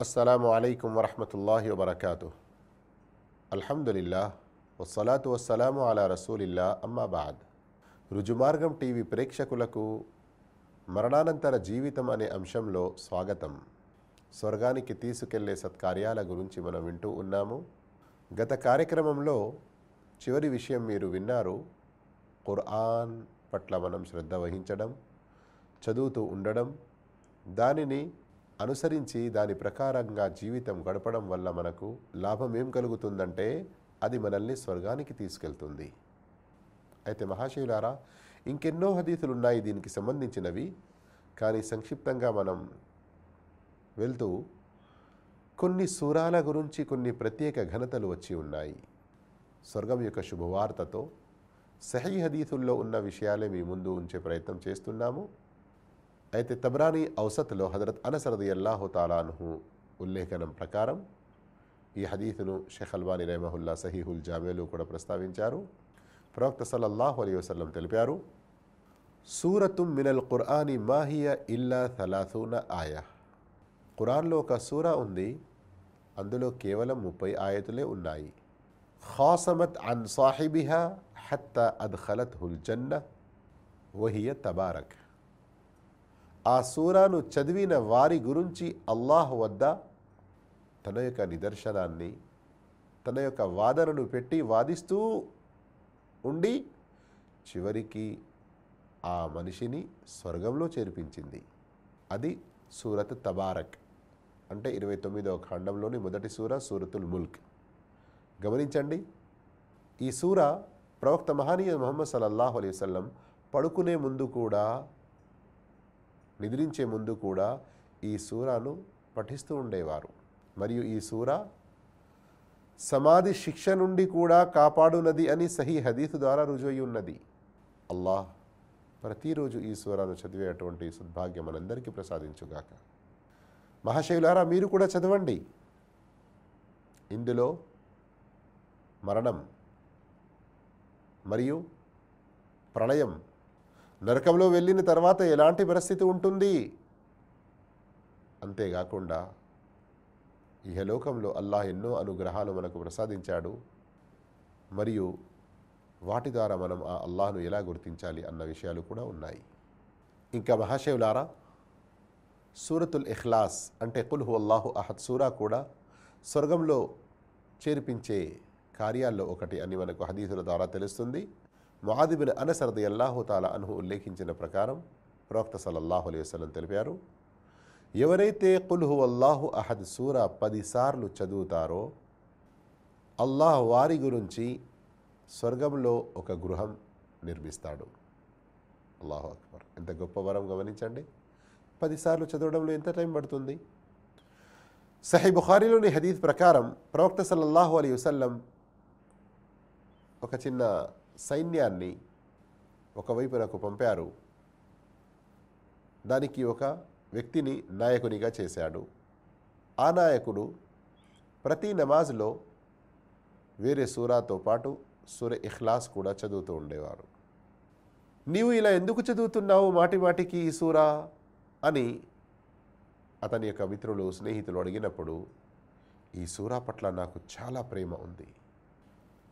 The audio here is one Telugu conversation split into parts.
అస్సలాము అలైకుం వరహమతుల్లాహి వబర్కాతు అల్హమ్దులిల్లా వసలాతు వసలాము అలా రసూలిల్లా అమ్మాబాద్ రుజుమార్గం టీవీ ప్రేక్షకులకు మరణానంతర జీవితం అనే అంశంలో స్వాగతం. స్వర్గానికి తీసుకెళ్ళే సత్కార్యాల గురించి మనం వింటూ ఉన్నాము. గత కార్యక్రమంలో చివరి విషయం మీరు విన్నారు. ఖుర్ఆన్ పట్ల మనం శ్రద్ధ వహించడం చదువుతూ ఉండడం దానిని అనుసరించి దాని ప్రకారంగా జీవితం గడపడం వల్ల మనకు లాభం ఏం కలుగుతుందంటే అది మనల్ని స్వర్గానికి తీసుకెళ్తుంది. అయితే మహాశివులారా ఇంకెన్నో హదీతులు ఉన్నాయి దీనికి సంబంధించినవి. కానీ సంక్షిప్తంగా మనం వెళ్తూ కొన్ని సూరాల గురించి కొన్ని ప్రత్యేక ఘనతలు వచ్చి ఉన్నాయి. స్వర్గం యొక్క శుభవార్తతో సహీ హదీతుల్లో ఉన్న విషయాలే మీ ముందు ఉంచే ప్రయత్నం చేస్తున్నాము. అయితే తబ్రానీ ఔసత్లో హజరత్ అనస్ రదియల్లాహు తాలాన్హు ఉల్లేఖనం ప్రకారం ఈ హదీసును షేఖ్ అల్వాని రెహమహుల్లా సహీహుల్ జామేలు కూడా ప్రస్తావించారు ప్రవక్త సల్లల్లాహు అలీ వసల్లం తెలిపారు సూరతుం మినల్ ఖుర్ఆని మాహియ ఇల్లా సలాసూన ఆయా ఖురాన్లో ఒక సూర ఉంది అందులో కేవలం ముప్పై ఆయతులే ఉన్నాయి ఖాసమత్ అన్ సాహిబిహా హత్త అద్ఖలత్ హుల్ జన్న వహియ తబారక్ ఆ సూరాను చదివిన వారి గురించి అల్లాహ్ వద్ద తన యొక్క నిదర్శనాన్ని తన యొక్క వాదనను పెట్టి వాదిస్తూ ఉండి చివరికి ఆ మనిషిని స్వర్గంలో చేర్పించింది. అది సూరత్ తబారక్. అంటే ఇరవై తొమ్మిదవ ఖండంలోని మొదటి సూర సూరతుల్ ముల్క్. గమనించండి ఈ సూర ప్రవక్త మహనీయ మొహమ్మద్ సల్లల్లాహు అలైవల్లం పడుకునే ముందు కూడా నిద్రించే ముందు కూడా ఈ సూరాను పఠిస్తూ ఉండేవారు. మరియు ఈ సూర సమాధి శిక్ష నుండి కూడా కాపాడునది అని సహీ హదీసు ద్వారా రుజువై ఉన్నది అల్లాహ్ ప్రతిరోజు ఈ సూరాను చదివేటువంటి సద్భాగ్యం మనందరికీ ప్రసాదించుగాక. మహాశైలారా మీరు కూడా చదవండి. ఇందులో మరణం మరియు ప్రళయం నరకంలో వెళ్ళిన తర్వాత ఎలాంటి పరిస్థితి ఉంటుంది? అంతేకాకుండా ఇహలోకంలో అల్లాహ్ ఎన్నో అనుగ్రహాలు మనకు ప్రసాదించాడు. మరియు వాటి ద్వారా మనం ఆ అల్లాహను ఎలా గుర్తించాలి అన్న విషయాలు కూడా ఉన్నాయి. ఇంకా మహాశివులారా సూరతుల్ ఇఖ్లాస్ అంటే కుల్హు అల్లాహు అహద్ సూరా కూడా స్వర్గంలో చేర్పించే కార్యాల్లో ఒకటి అని మనకు హదీసుల ద్వారా తెలుస్తుంది. ముహాదిబిన్ అనసరది అల్లాహు తాలా ఉల్లేఖించిన ప్రకారం ప్రవక్త సల్లల్లాహు అలైహి తెలిపారు ఎవరైతే కుల్హు అల్లాహు అహద్ సూర పదిసార్లు చదువుతారో అల్లాహ్ వారి గురించి స్వర్గంలో ఒక గృహం నిర్మిస్తాడు. అల్లాహు అక్బర్. ఎంత గొప్ప వరం గమనించండి. పదిసార్లు చదవడంలో ఎంత టైం పడుతుంది? సహీ బుఖారీలోని హదీద్ ప్రకారం ప్రవక్త సల్లల్లాహు అలీ వసల్లం ఒక చిన్న సైన్యాన్ని ఒకవైపునకు పంపారు. దానికి ఒక వ్యక్తిని నాయకునిగా చేశాడు. ఆ నాయకుడు ప్రతి నమాజ్లో వేరే సూరాతో పాటు సూర ఇఖ్లాస్ కూడా చదువుతూ ఉండేవారు. నీవు ఇలా ఎందుకు చదువుతున్నావు మాటి మాటికి ఈ సూరా? అని అతని యొక్క మిత్రులు స్నేహితులు అడిగినప్పుడు ఈ సూరా పట్ల నాకు చాలా ప్రేమ ఉంది.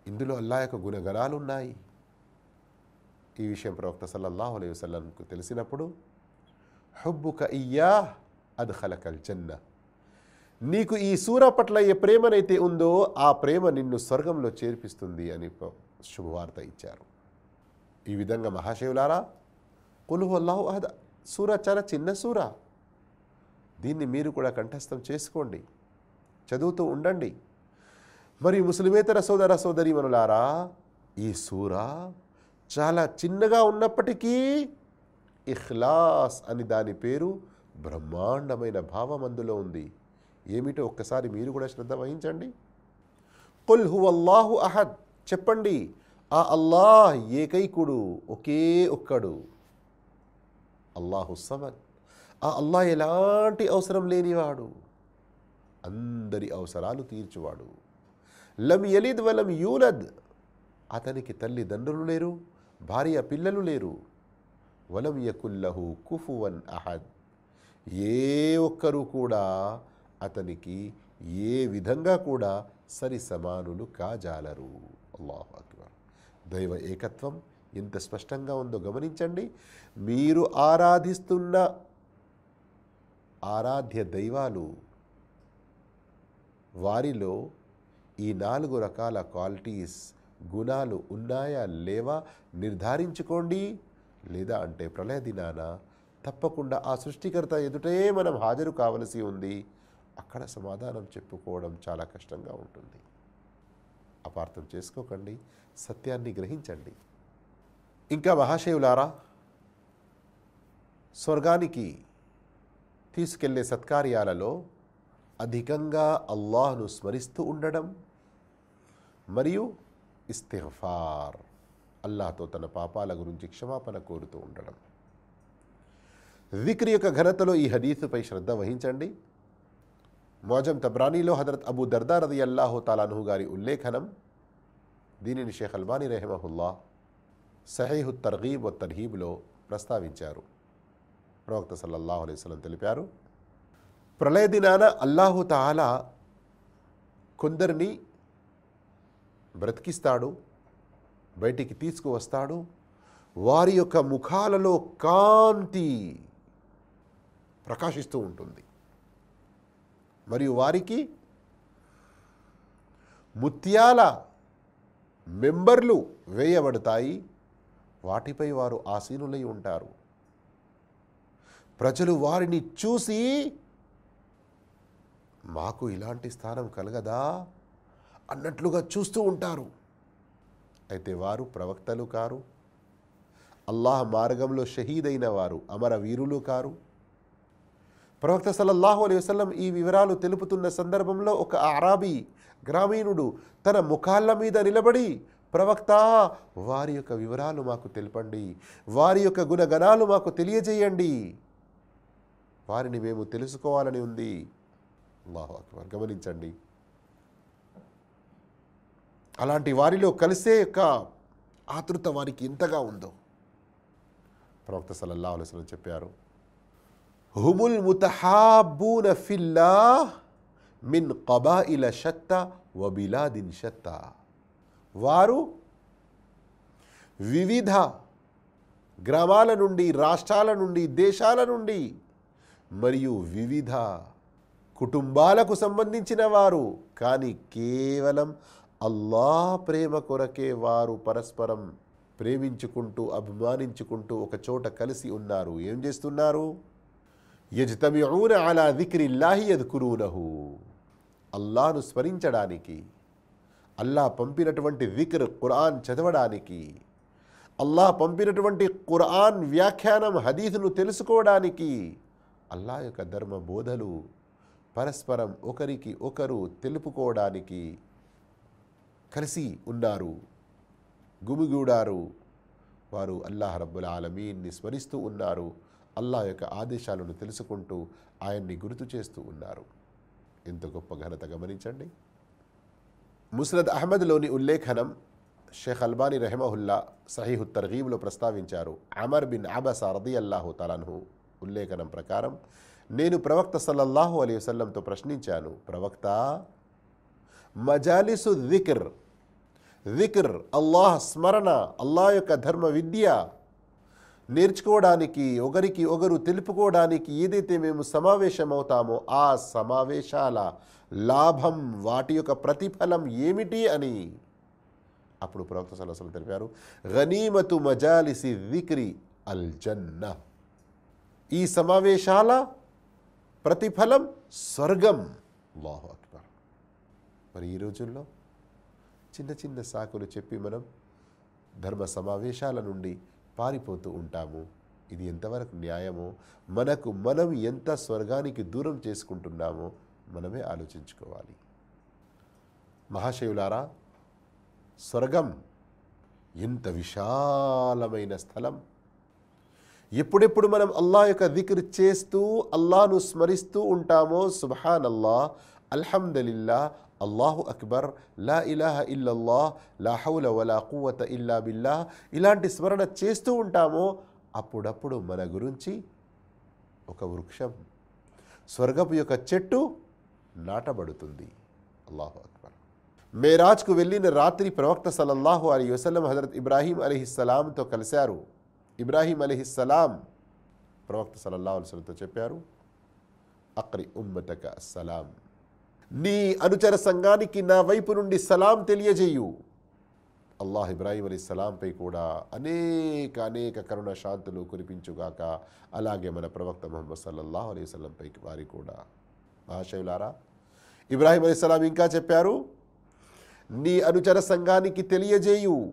ఇందులో అల్లా యొక్క గుణగణాలు ఉన్నాయి. ఈ విషయం ప్రవక్త సల్లల్లాహు అలై వసల్లంకు తెలిసినప్పుడు హుబ్బుక ఇయ్యా అద్ఖలకల్ జన్న నీకు ఈ సూర పట్ల ఏ ప్రేమనైతే ఉందో ఆ ప్రేమ నిన్ను స్వర్గంలో చేర్పిస్తుంది అని శుభవార్త ఇచ్చారు. ఈ విధంగా మహాశివులారా కొలుహు అల్లాహు అహద. సూర చాలా చిన్న సూర. దీన్ని మీరు కూడా కంఠస్థం చేసుకోండి. చదువుతూ ఉండండి. మరి ముస్లిమేతర సోదర సోదరీమణులారా ఈ సూర చాలా చిన్నగా ఉన్నప్పటికీ ఇఖ్లాస్ అని దాని పేరు బ్రహ్మాండమైన భావం అందులో ఉంది. ఏమిటో ఒక్కసారి మీరు కూడా శ్రద్ధ వహించండి. కుల్ హు అల్లాహు అహద్ చెప్పండి. ఆ అల్లాహ్ ఏకైకుడు ఒకే ఒక్కడు. అల్లాహు సమద్. ఆ అల్లాహ్ ఎలాంటి అవసరం లేనివాడు? అందరి అవసరాలు తీర్చువాడు. లం యలిద్ వలం యూలద్. అతనికి తల్లిదండ్రులు లేరు భార్య పిల్లలు లేరు. వలం యకుల్లహు కుఫువన్ అహద్. ఏ ఒక్కరు కూడా అతనికి ఏ విధంగా కూడా సరి సమానులు కాజాలరు. అల్లాహు అక్బర్. దైవ ఏకత్వం ఎంత స్పష్టంగా ఉందో గమనించండి. మీరు ఆరాధిస్తున్న ఆరాధ్య దైవాలు వారిలో ఈ నాలుగు రకాల క్వాలిటీస్ గుణాలు ఉన్నాయా లేవా నిర్ధారించుకోండి. లేదా అంటే ప్రళయ దినాన తప్పకుండా ఆ సృష్టికర్త ఎదుటే మనం హాజరు కావలసి ఉంది. అక్కడ సమాధానం చెప్పుకోవడం చాలా కష్టంగా ఉంటుంది. అపార్థం చేసుకోకండి. సత్యాన్ని గ్రహించండి. ఇంకా మహాశివులారా స్వర్గానికి తీసుకెళ్ళే సత్కార్యాలలో అధికంగా అల్లాహ్ను స్మరిస్తూ ఉండడం మరియు ఇస్తిఫార్ అల్లాహతో తన పాపాల గురించి క్షమాపణ కోరుతూ ఉండడం. విక్రి యొక్క ఘనతలో ఈ హదీసుపై శ్రద్ధ వహించండి. మోజం తబ్రానీలో హజరత్ అబూ దర్దా రది అల్లాహు తాలాను గారి ఉల్లేఖనం. దీనిని షేఖ్ అల్బానీ రెహమహుల్లా సహీహు తర్గీబ్ వ తర్హీబ్లో ప్రస్తావించారు. ప్రవక్త సల్లల్లాహు అలైహి తెలిపారు ప్రళయ దినాన అల్లాహు తాలా కొందరిని బ్రతికిస్తాడు బయటికి తీసుకువస్తాడు. వారి యొక్క ముఖాలలో కాంతి ప్రకాశిస్తూ ఉంటుంది. మరియు వారికి ముత్యాల మెంబర్లు వేయబడతాయి. వాటిపై వారు ఆసీనులై ఉంటారు. ప్రజలు వారిని చూసి మాకు ఇలాంటి స్థానం కలగదా? అన్నట్లుగా చూస్తూ ఉంటారు. అయితే వారు ప్రవక్తలు కారు. అల్లాహ్ మార్గంలో షహీదైన వారు అమర వీరులు కారు. ప్రవక్త సల్లల్లాహు అలైహి వసలం ఈ వివరాలు తెలుపుతున్న సందర్భంలో ఒక అరాబీ గ్రామీణుడు తన ముఖాళ్ళ మీద నిలబడి ప్రవక్త వారి యొక్క వివరాలు మాకు తెలపండి. వారి యొక్క గుణగణాలు మాకు తెలియజేయండి. వారిని మేము తెలుసుకోవాలని ఉంది. అల్లాహు అక్బర్. గమనించండి. అలాంటి వారిలో కలిసే యొక్క ఆతృత వారికి ఇంతగా ఉందో. ప్రవక్త సలల్లా అలసలం చెప్పారు హుముల్ ముతహాబూన ఫిల్లా మిన్ కబాయిల షత్త వబిలాదిన్ షత్త. వారు వివిధ గ్రామాల నుండి రాష్ట్రాల నుండి దేశాల నుండి మరియు వివిధ కుటుంబాలకు సంబంధించిన వారు కానీ కేవలం అల్లాహ్ ప్రేమ కొరకే వారు పరస్పరం ప్రేమించుకుంటూ అభిమానించుకుంటూ ఒక చోట కలిసి ఉన్నారు. ఏం చేస్తున్నారు? యజ్తమిఊన అలా దిక్రిల్లాహి యద్కురూనహు. అల్లాను స్మరించడానికి అల్లాహ్ పంపినటువంటి విక్ర ఖురాన్ చదవడానికి అల్లాహ్ పంపినటువంటి ఖురాన్ వ్యాఖ్యానం హదీసును తెలుసుకోవడానికి అల్లాహ్ యొక్క ధర్మ బోధలు పరస్పరం ఒకరికి ఒకరు తెలుపుకోవడానికి కలిసి ఉన్నారు గుమిగూడారు. వారు అల్లాహ్ రబ్బుల్ ఆలమీన్ని స్మరిస్తూ ఉన్నారు అల్లాహ్ యొక్క ఆదేశాలను తెలుసుకుంటూ ఆయన్ని గుర్తు చేస్తూ ఉన్నారు. ఎంత గొప్ప ఘనత గమనించండి. ముస్రద్ అహ్మద్లోని ఉల్లేఖనం షేఖ్ అల్బానీ రెహమహుల్లా సహీహు తర్గీబ్లో ప్రస్తావించారు. అమర్ బిన్ అబస రది అల్లాహు తలన్హు ఉల్లేఖనం ప్రకారం నేను ప్రవక్త సల్లల్లాహు అలీ వసల్లంతో ప్రశ్నించాను ప్రవక్త మజాలిసు దికర్ దికర్ అల్లాహ్ స్మరణ అల్లాహ్ యొక్క ధర్మ విద్య నేర్చుకోవడానికి ఒకరికి ఒకరు తెలుపుకోవడానికి ఏదైతే మేము సమావేశమవుతామో ఆ సమావేశాల లాభం వాటి యొక్క ప్రతిఫలం ఏమిటి అని అప్పుడు ప్రవక్త సలసలు తెలిపారు. గనీమతు మజాలిసి దిక్రి అల్ జన్న ఈ సమావేశాల ప్రతిఫలం స్వర్గం. అల్లాహు అక్బర్. మరి ఈ రోజుల్లో చిన్న చిన్న సాకులు చెప్పి మనం ధర్మ సమావేశాల నుండి పారిపోతూ ఉంటాము. ఇది ఎంతవరకు న్యాయమో మనకు మనం ఎంత స్వర్గానికి దూరం చేసుకుంటున్నామో మనమే ఆలోచించుకోవాలి. మహాశయులారా స్వర్గం ఎంత విశాలమైన స్థలం ఎప్పుడెప్పుడు మనం అల్లాహ్ యొక్క దిక్ర్ చేస్తూ అల్లాను స్మరిస్తూ ఉంటామో సుబహాన్ అల్లా అల్హమ్దులిల్లా అల్లాహు అక్బర్ లా ఇలాహ ఇల్లల్లా లా హౌల వలా కువత ఇల్లా బిల్లా ఇలాంటి స్మరణ చేస్తూ ఉంటామో అప్పుడప్పుడు మన గురించి ఒక వృక్షం స్వర్గపు యొక్క చెట్టు నాటబడుతుంది. అల్లాహు అక్బర్. మేరాజ్కు వెళ్ళిన రాత్రి ప్రవక్త సలల్లాహు అలీ వసలం హజరత్ ఇబ్రాహీం అలీహిస్సలాంతో కలిశారు. ఇబ్రాహీం అలీహిస్సలాం ప్రవక్త సలల్లా అలైస్లంతో చెప్పారు అక్రి ఉమ్మతక సలాం. నీ అనుచర సంఘానికి నా వైపు నుండి సలాం తెలియజేయు. అల్లాహ్ ఇబ్రాహీం అలీ సలాంపై కూడా అనేక అనేక కరుణ శాంతులు కురిపించుగాక అలాగే మన ప్రవక్త మొహమ్మద్ సల్లల్లాహు అలీ వసల్లంపై వారి కూడా. మహాశయులారా ఇబ్రాహీం అలీ సలాం ఇంకా చెప్పారు నీ అనుచర సంఘానికి తెలియజేయు.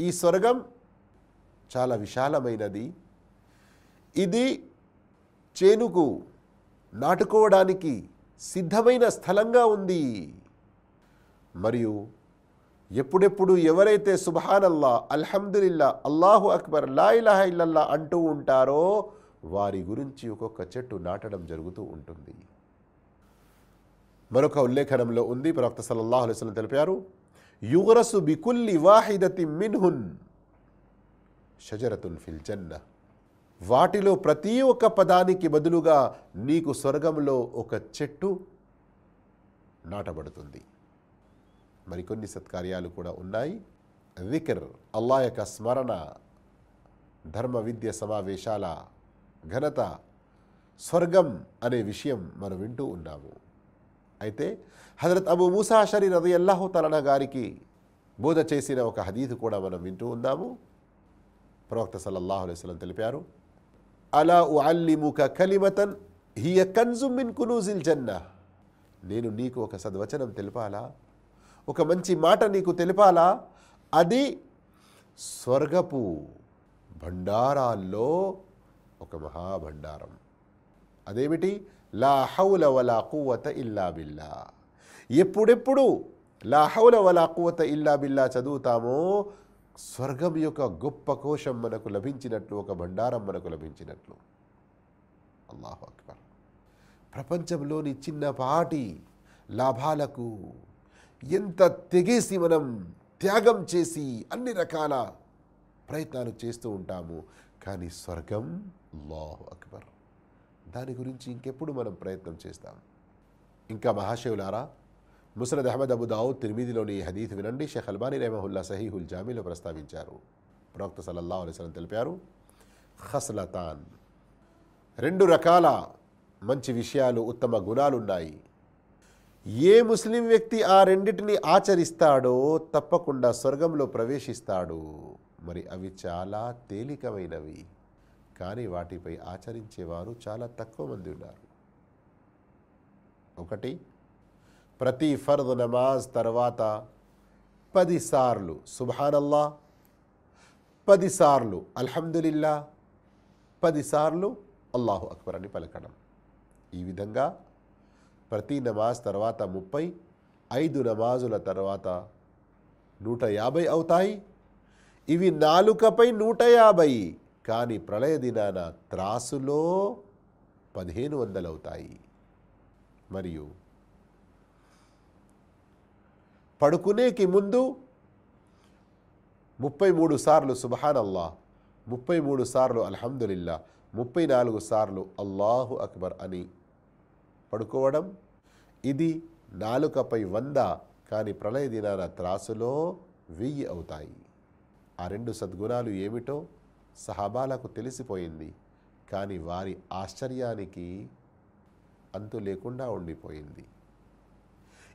ఈ స్వర్గం చాలా విశాలమైనది. ఇది చేనుకు నాటుకోవడానికి సిద్ధమైన స్థలంగా ఉంది. మరియు ఎప్పుడెప్పుడు ఎవరైతే సుబహానల్లా అల్హమ్దులిల్లా అల్లాహు అక్బర్ లా ఇలాహ ఇల్లల్లా అంటూ ఉంటారో వారి గురించి ఒక్కొక్క చెట్టు నాటడం జరుగుతూ ఉంటుంది. మరొక ఉల్లేఖనంలో ఉంది. ప్రవక్త సల్లల్లాహు అలైహి తెలిపారు యుగరసు బికుల్లి వాహిదతి మిన్హున్ షజరతున్ ఫిల్ జన్న. వాటిలో ప్రతి ఒక్క పదానికి బదులుగా నీకు స్వర్గంలో ఒక చెట్టు నాటబడుతుంది. మరికొన్ని సత్కార్యాలు కూడా ఉన్నాయి. వికర్ అల్లా యొక్క స్మరణ ధర్మ విద్య సమావేశాల ఘనత స్వర్గం అనే విషయం మనం వింటూ ఉన్నాము. అయితే హజరత్ అబు మూసా షరీ రది అల్లాహు తలన గారికి బోధ చేసిన ఒక హదీదు కూడా మనం వింటూ ఉన్నాము. ప్రవక్త సల్లల్లాహు అలైస్లం తెలిపారు అలా ఉఅల్లిముక కలిమతన్ హియ కన్జుమిన్ కునూజిల్ జన్న. నేను నీకు ఒక సద్వచనం తెలిపాలా? ఒక మంచి మాట నీకు తెలిపాలా? అది స్వర్గపు భండారాల్లో ఒక మహాభండారం. అదేమిటి? లా హౌల వలా కువత ఇల్లా బిల్లా. ఎప్పుడెప్పుడు లా హౌల వలా కువత ఇల్లా బిల్లా చదువుతామో స్వర్గం యొక్క గొప్ప కోశం మనకు లభించినట్లు ఒక భండారం మనకు లభించినట్లు. అల్లాహు అక్బర్. ప్రపంచంలోని చిన్నపాటి లాభాలకు ఎంత తెగేసి మనం త్యాగం చేసి అన్ని రకాల ప్రయత్నాలు చేస్తూ ఉంటాము కానీ స్వర్గం అల్లాహు అక్బర్. దాని గురించి ఇంకెప్పుడు మనం ప్రయత్నం చేస్తాం? ఇంకా మహాశివులారా ముసరద్ అహ్మద్ అబు తిరుమిదిలోని తిరిమిదిలోని ఈ హదీత్ వినండి. షేఖ్ అల్బానీ రెహమహుల్లా సహీహుల్ జామీలో ప్రస్తావించారు. ప్రవక్త సల్లల్లా అలైహి తెలిపారు ఖస్లతాన్ రెండు రకాల మంచి విషయాలు ఉత్తమ గుణాలున్నాయి. ఏ ముస్లిం వ్యక్తి ఆ రెండింటిని ఆచరిస్తాడో తప్పకుండా స్వర్గంలో ప్రవేశిస్తాడు. మరి అవి చాలా తేలికమైనవి. కానీ వాటిపై ఆచరించేవారు చాలా తక్కువ మంది ఉన్నారు. ఒకటి ప్రతి ఫర్ద్ నమాజ్ తర్వాత పదిసార్లు సుబ్హానల్లా పదిసార్లు అల్హమ్దులిల్లా పదిసార్లు అల్లాహు అక్బర్ అని పలకడం. ఈ విధంగా ప్రతి నమాజ్ తర్వాత ముప్పై ఐదు నమాజుల తర్వాత నూట యాభై అవుతాయి. ఇవి నాలుకపై నూట యాభై కానీ ప్రళయ దినాన త్రాసులో పదిహేను వందలు అవుతాయి మరియు పడుకునేకి ముందు ముప్పై మూడు సార్లు సుబహానల్లా ముప్పై మూడు సార్లు అల్హమ్దులిల్లా ముప్పై నాలుగు సార్లు అల్లాహు అక్బర్ అని పడుకోవడం ఇది నాలుకపై వంద కానీ ప్రళయ దినాన త్రాసులో వెయ్యి అవుతాయి. ఆ రెండు సద్గుణాలు ఏమిటో సహాబాలకు తెలిసిపోయింది కానీ వారి ఆశ్చర్యానికి అంతు లేకుండా ఉండిపోయింది.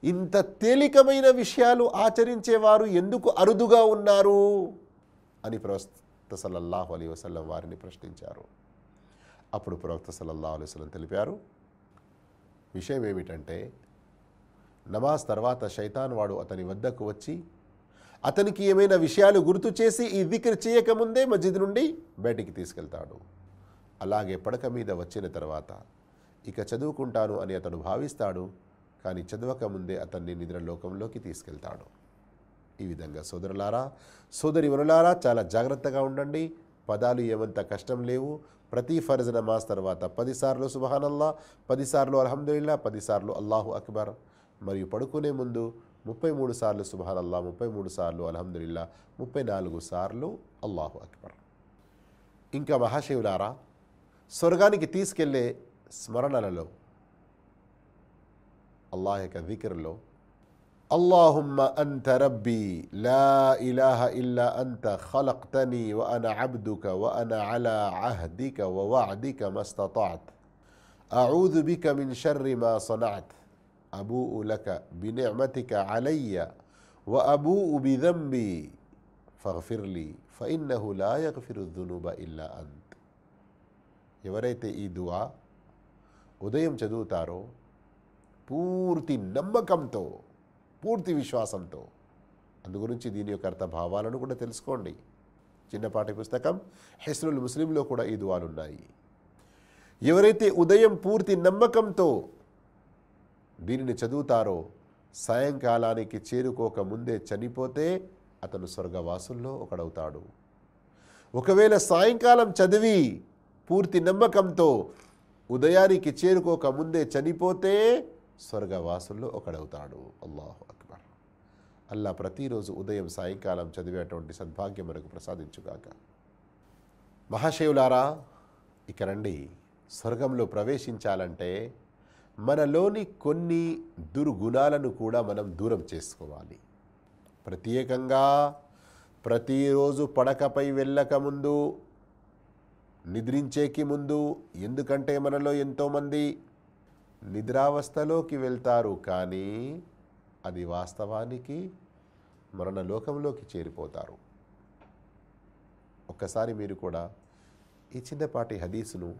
ఇంత తేలికమైన విషయాలు ఆచరించేవారు ఎందుకు అరుదుగా ఉన్నారు? అని ప్రవక్త సల్లల్లాహు అలీ వసల్లం వారిని ప్రశ్నించారు. అప్పుడు ప్రవక్త సల్లల్లాహు అలీ వసలం తెలిపారు విషయం ఏమిటంటే నమాజ్ తర్వాత శైతాన్ వాడు అతని వద్దకు వచ్చి అతనికి ఏమైనా విషయాలు గుర్తు చేసి ఈ దిక్ర్ చేయకముందే మస్జిద్ నుండి బయటికి తీసుకెళ్తాడు. అలాగే పడక మీద వచ్చిన తర్వాత ఇక చదువుకుంటాను అని అతడు భావిస్తాడు కానీ చదవక ముందే అతన్ని నిద్రలోకంలోకి తీసుకెళ్తాడు. ఈ విధంగా సోదరులారా సోదరి వరులారా చాలా జాగ్రత్తగా ఉండండి. పదాలు ఏమంత కష్టం లేవు. ప్రతి ఫర్జ్ నమాజ్ తర్వాత పదిసార్లు సుబహానల్లా పదిసార్లు అల్హమ్దుల్లా పదిసార్లు అల్లాహు అక్బర్. మరియు పడుకునే ముందు ముప్పై మూడు సార్లు సుబహానల్లా ముప్పై మూడు సార్లు అల్హమ్దుల్లా ముప్పై నాలుగు సార్లు అల్లాహు అక్బర్. ఇంకా మహాశివులారా స్వర్గానికి తీసుకెళ్ళే స్మరణలలో అల్లాహ్ యొక్క దికర్లో اللهم أنت ربي لا إله إلا أنت خلقتني وأنا عبدك وأنا على عهدك ووعدك ما استطعت أعوذ بك من شر ما صنعت أبوء لك بنعمتك علي وأبوء بذنبي فاغفر لي فإنه لا يغفر الذنوب إلا أنت ఎవరైతే ఈ దువా ఉదయం చదువుతారో పూర్తి నమ్మకంతో పూర్తి విశ్వాసంతో. అందుగురించి దీని యొక్క అర్థభావాలను కూడా తెలుసుకోండి. చిన్నపాటి పుస్తకం హెస్రుల్ ముస్లింలో కూడా ఈ దువాలున్నాయి. ఎవరైతే ఉదయం పూర్తి నమ్మకంతో దీనిని చదువుతారో సాయంకాలానికి చేరుకోక ముందే చనిపోతే అతను స్వర్గవాసుల్లో ఒకడవుతాడు. ఒకవేళ సాయంకాలం చదివి పూర్తి నమ్మకంతో ఉదయానికి చేరుకోక ముందే చనిపోతే స్వర్గవాసుల్లో ఒకడవుతాడు. అల్లాహు అక్బర్. అల్లా ప్రతిరోజు ఉదయం సాయంకాలం చదివేటువంటి సద్భాగ్యం మనకు ప్రసాదించుగాక. మహాశివులారా ఇక రండి. స్వర్గంలో ప్రవేశించాలంటే మనలోని కొన్ని దుర్గుణాలను కూడా మనం దూరం చేసుకోవాలి. ప్రత్యేకంగా ప్రతిరోజు పడకపై వెళ్ళకముందు నిద్రించేకి ముందు ఎందుకంటే మనలో ఎంతోమంది నిద్రావస్థలోకి వెళ్తారు కానీ అది వాస్తవానికి మరణ లోకంలోకి చేరిపోతారు. ఒక్కసారి మీరు కూడా ఈ చిన్నపాటి హదీసును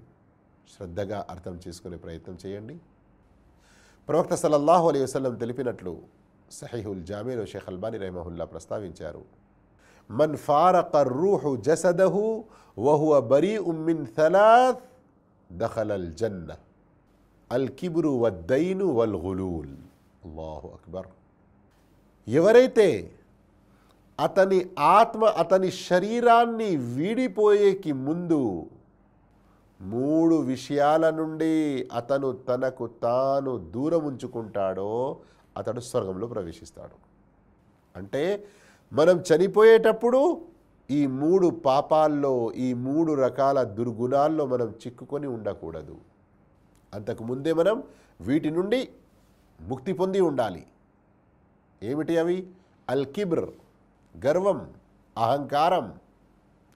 శ్రద్ధగా అర్థం చేసుకునే ప్రయత్నం చేయండి. ప్రవక్త సల్లల్లాహు అలైహి వసలం తెలిపినట్లు సహీహుల్ జామీలో షేఖ్ అల్బానీ రహమహుల్లా ప్రస్తావించారు. మన్ ఫారక రూహు జసదహు వహువ బరీ ఉమ్మిన్ థలాత్ దఖలల్ జన్న అల్ కిబురు వద్దైను వల్ హులూల్ అల్లాహు అక్బర్. ఎవరైతే అతని ఆత్మ అతని శరీరాన్ని వీడిపోయేకి ముందు మూడు విషయాల నుండి అతను తనకు తాను దూరం ఉంచుకుంటాడో అతడు స్వర్గంలో ప్రవేశిస్తాడు. అంటే మనం చనిపోయేటప్పుడు ఈ మూడు పాపాల్లో ఈ మూడు రకాల దుర్గుణాల్లో మనం చిక్కుకొని ఉండకూడదు. అంతకు ముందే మనం వీటి నుండి ముక్తి పొంది ఉండాలి. ఏమిటి అవి? అల్కిబ్ర గర్వం అహంకారం.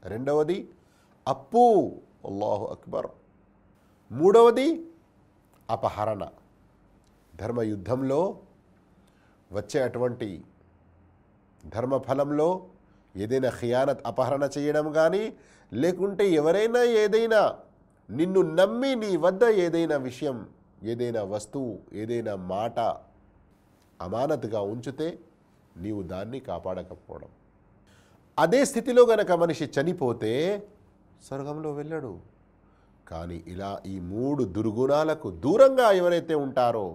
రెండవది అప్పు. అల్లాహు అక్బర్. మూడవది అపహరణ. ధర్మయుద్ధంలో వచ్చే అటువంటి ధర్మఫలంలో ఏదైనా ఖియానత్ అపహరణ చేయడం కానీ లేకుంటే ఎవరైనా ఏదైనా నిన్ను నమ్మి నీ వద్ద ఏదైనా విషయం ఏదైనా వస్తువు ఏదైనా మాట అమానతుగా ఉంచితే నీవు దాన్ని కాపాడకపోవడం. అదే స్థితిలో గనక మనిషి చనిపోతే స్వర్గంలో వెళ్ళడు. కానీ ఇలా ఈ మూడు దుర్గుణాలకు దూరంగా ఎవరైతే ఉంటారో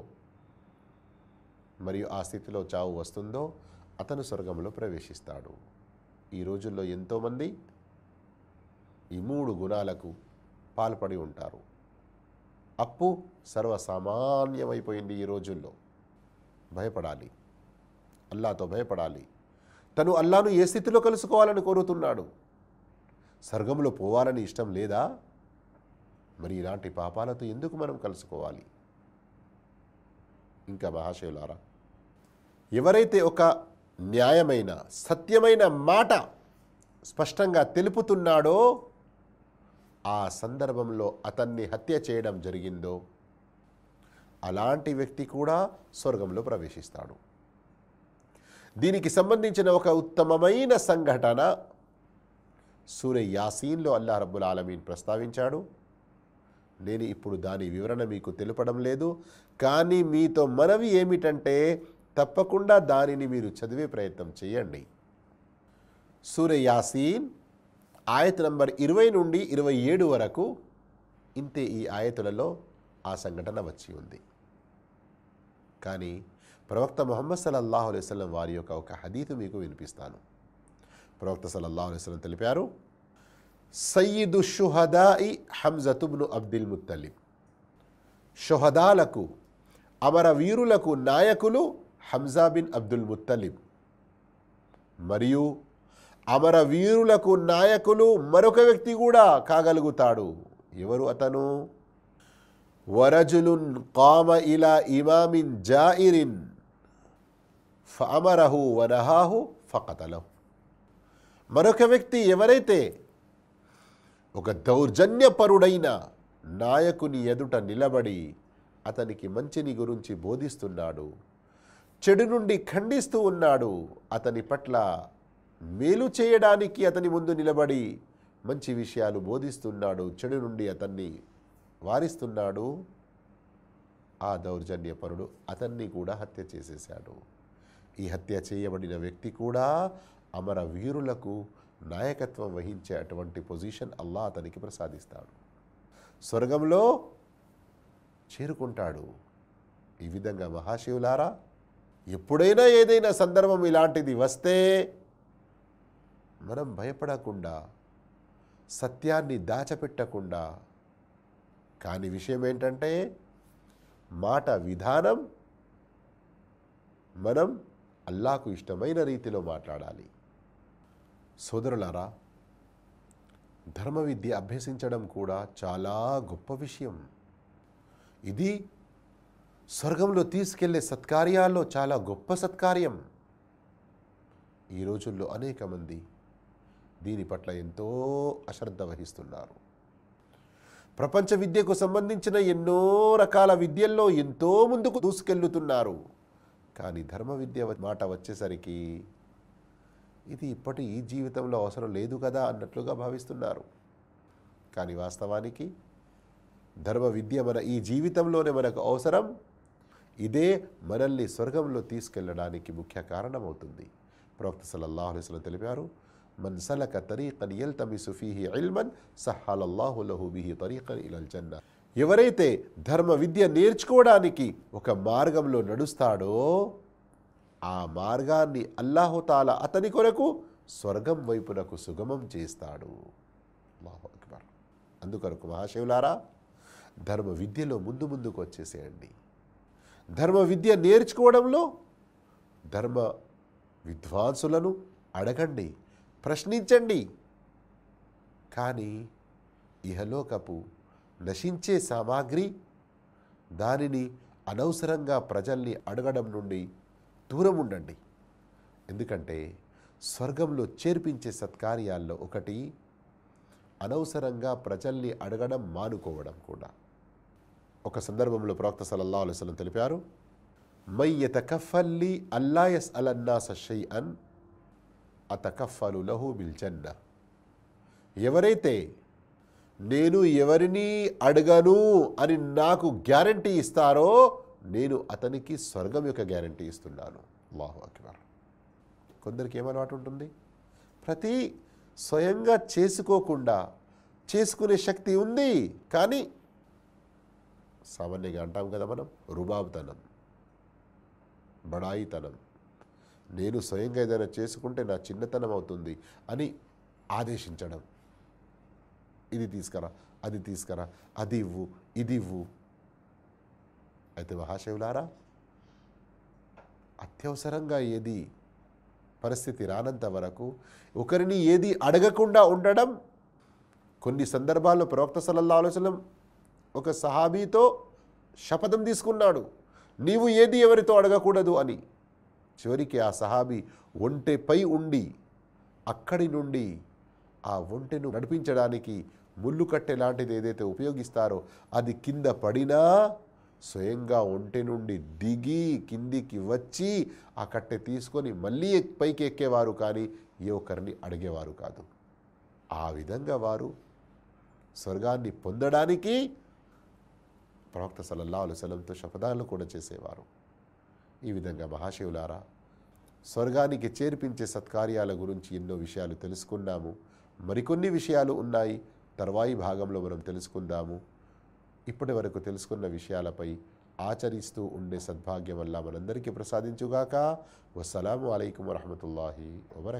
మరియు ఆ స్థితిలో చావు వస్తుందో అతను స్వర్గంలో ప్రవేశిస్తాడు. ఈ రోజుల్లో ఎంతోమంది ఈ మూడు గుణాలకు పాల్పడి ఉంటారు. అప్పు సర్వసామాన్యమైపోయింది ఈ రోజుల్లో. భయపడాలి. అల్లాతో భయపడాలి. తను అల్లాను ఏ స్థితిలో కలుసుకోవాలని కోరుతున్నాడు? స్వర్గంలో పోవాలని ఇష్టం లేదా? మరి ఇలాంటి పాపాలతో ఎందుకు మనం కలుసుకోవాలి? ఇంకా మహాశయులారా ఎవరైతే ఒక న్యాయమైన సత్యమైన మాట స్పష్టంగా తెలుపుతున్నాడో ఆ సందర్భంలో అతన్ని హత్య చేయడం జరిగిందో అలాంటి వ్యక్తి కూడా స్వర్గంలో ప్రవేశిస్తాడు. దీనికి సంబంధించిన ఒక ఉత్తమమైన సంఘటన సూర్య యాసీన్లో అల్లా రబ్బుల్ ఆలమీన్ ప్రస్తావించాడు. నేను ఇప్పుడు దాని వివరణ మీకు తెలుపడం లేదు కానీ మీతో మనవి ఏమిటంటే తప్పకుండా దానిని మీరు చదివే ప్రయత్నం చేయండి. సూర్య యాసీన్ ఆయత నంబర్ ఇరవై నుండి ఇరవై ఏడు వరకు ఇంతే ఈ ఆయతులలో ఆ సంఘటన వచ్చి ఉంది. కానీ ప్రవక్త మొహమ్మద్ సల్లల్లాహు అలైహి వారి యొక్క ఒక హదీతు మీకు వినిపిస్తాను. ప్రవక్త సల్లల్లాహు అలైహి తెలిపారు సయ్యిదు షుహదాయి హంజతుబ్ను అబ్దుల్ ముత్తలిబ్. షుహదాలకు అమరవీరులకు నాయకులు హంజా బిన్ అబ్దుల్ ముత్తలిబ్. మరియు అమరవీరులకు నాయకులు మరొక వ్యక్తి కూడా కాగలుగుతాడు. ఎవరు అతను? వరజులున్ కామ ఇలా ఇమామిన్ జాయిరిన్ ఫమరహు వనహాహు ఫకతలహు. మరొక వ్యక్తి ఎవరైతే ఒక దౌర్జన్యపరుడైన నాయకుని ఎదుట నిలబడి అతనికి మంచిని గురించి బోధిస్తున్నాడు చెడు నుండి ఖండిస్తూ ఉన్నాడు అతని పట్ల మేలు చేయడానికి అతని ముందు నిలబడి మంచి విషయాలు బోధిస్తున్నాడు చెడు నుండి అతన్ని వారిస్తున్నాడు. ఆ దౌర్జన్యపరుడు అతన్ని కూడా హత్య చేసేశాడు. ఈ హత్య చేయబడిన వ్యక్తి కూడా అమర వీరులకు నాయకత్వం వహించే అటువంటి పొజిషన్ అల్లా అతనికి ప్రసాదిస్తాడు. స్వర్గంలో చేరుకుంటాడు. ఈ విధంగా మహాశివులారా ఎప్పుడైనా ఏదైనా సందర్భం ఇలాంటిది వస్తే మనం భయపడకుండా సత్యాన్ని దాచపెట్టకుండా. కాని విషయం ఏంటంటే మాట విధానం మనం అల్లాకు ఇష్టమైన రీతిలో మాట్లాడాలి. సోదరులారా ధర్మ విద్య అభ్యసించడం కూడా చాలా గొప్ప విషయం. ఇది స్వర్గంలో తీసుకెళ్ళే సత్కార్యాల్లో చాలా గొప్ప సత్కార్యం. ఈ రోజుల్లో అనేక మంది దీని పట్ల ఎంతో అశ్రద్ధ వహిస్తున్నారు. ప్రపంచ విద్యకు సంబంధించిన ఎన్నో రకాల విద్యల్లో ఎంతో ముందుకు దూసుకెళ్తున్నారు. కానీ ధర్మ విద్య మాట వచ్చేసరికి ఇది ఇప్పటి ఈ జీవితంలో అవసరం లేదు కదా అన్నట్లుగా భావిస్తున్నారు. కానీ వాస్తవానికి ధర్మ విద్య మన ఈ జీవితంలోనే మనకు అవసరం. ఇదే మనల్ని స్వర్గంలో తీసుకెళ్ళడానికి ముఖ్య కారణమవుతుంది. ప్రవక్త సల్లల్లాహు అలైహి తెలిపారు మన్ సలక తరీకన్ యల్తమిసు ఫీహి ఇల్మన్ సహలల్లాహు లహు బిహి తరీకన్ ఇలల్ జన్న ఎవరైతే ధర్మ విద్య నేర్చుకోవడానికి ఒక మార్గంలో నడుస్తాడో ఆ మార్గాన్ని అల్లాహుతాల అతని కొరకు స్వర్గం వైపునకు సుగమం చేస్తాడు. అల్లాహు అక్బర్. అందుకొరకు మహాశివులారా ధర్మ విద్యలో ముందు ముందుకు వచ్చేసేయండి. ధర్మ విద్య నేర్చుకోవడంలో ధర్మ విద్వాంసులను అడగండి. ప్రశ్నించండి. కానీ ఇహలోకపు నశించే సామాగ్రి దానిని అనవసరంగా ప్రజల్ని అడగడం నుండి దూరం ఉండండి. ఎందుకంటే స్వర్గంలో చేర్పించే సత్కార్యాల్లో ఒకటి అనవసరంగా ప్రజల్ని అడగడం మానుకోవడం కూడా. ఒక సందర్భంలో ప్రవక్త సలల్లా అలైవలం తెలిపారు మై కఫల్లి అల్లాయస్ అలన్నాస షై అన్ అతకఫలు లహు బిల్ ఎవరైతే నేను ఎవరిని అడగను అని నాకు గ్యారంటీ ఇస్తారో నేను అతనికి స్వర్గం యొక్క గ్యారంటీ ఇస్తున్నాను. అల్లాహు అక్బర్. కొందరికి ఏమలవాటు ఉంటుంది? ప్రతి స్వయంగా చేసుకోకుండా చేసుకునే శక్తి ఉంది కానీ సామాన్యంగా అంటాం కదా మనం రుబాబుతనం బడాయితనం. నేను స్వయంగా ఏదైనా చేసుకుంటే నా చిన్నతనం అవుతుంది అని ఆదేశించడం. ఇది తీసుకురా అది తీసుకురా అది ఇవ్వు ఇది ఇవ్వు. అయితే మహాశివులారా అత్యవసరంగా ఏది పరిస్థితి రానంత వరకు ఒకరిని ఏది అడగకుండా ఉండడం కొన్ని సందర్భాల్లో ప్రవక్త సలల్లా ఆలోచన ఒక సహాబీతో శపథం తీసుకున్నాడు. నీవు ఏది ఎవరితో అడగకూడదు అని. చివరికి ఆ సహాబీ ఒంటెపై ఉండి అక్కడి నుండి ఆ ఒంటెను నడిపించడానికి ముళ్ళు కట్టె లాంటిది ఏదైతే ఉపయోగిస్తారో అది కింద పడినా స్వయంగా ఒంటె నుండి దిగి కిందికి వచ్చి ఆ కట్టె తీసుకొని మళ్ళీ పైకి ఎక్కేవారు కానీ ఏ ఒక్కరిని అడిగేవారు కాదు. ఆ విధంగా వారు స్వర్గాన్ని పొందడానికి ప్రవక్త సల్లల్లా అలుసలంతో శపథాలు కూడా చేసేవారు. ఈ విధంగా మహాశివులారా స్వర్గానికి చేర్పించే సత్కార్యాల గురించి ఎన్నో విషయాలు తెలుసుకున్నాము. మరికొన్ని విషయాలు ఉన్నాయి. తర్వాయి భాగంలో మనం తెలుసుకుందాము. ఇప్పటి వరకు తెలుసుకున్న విషయాలపై ఆచరిస్తూ ఉండే సద్భాగ్యం వల్ల మనందరికీ ప్రసాదించుగాక. వస్సలాము అయికం వరహమూల వబరకాతుహు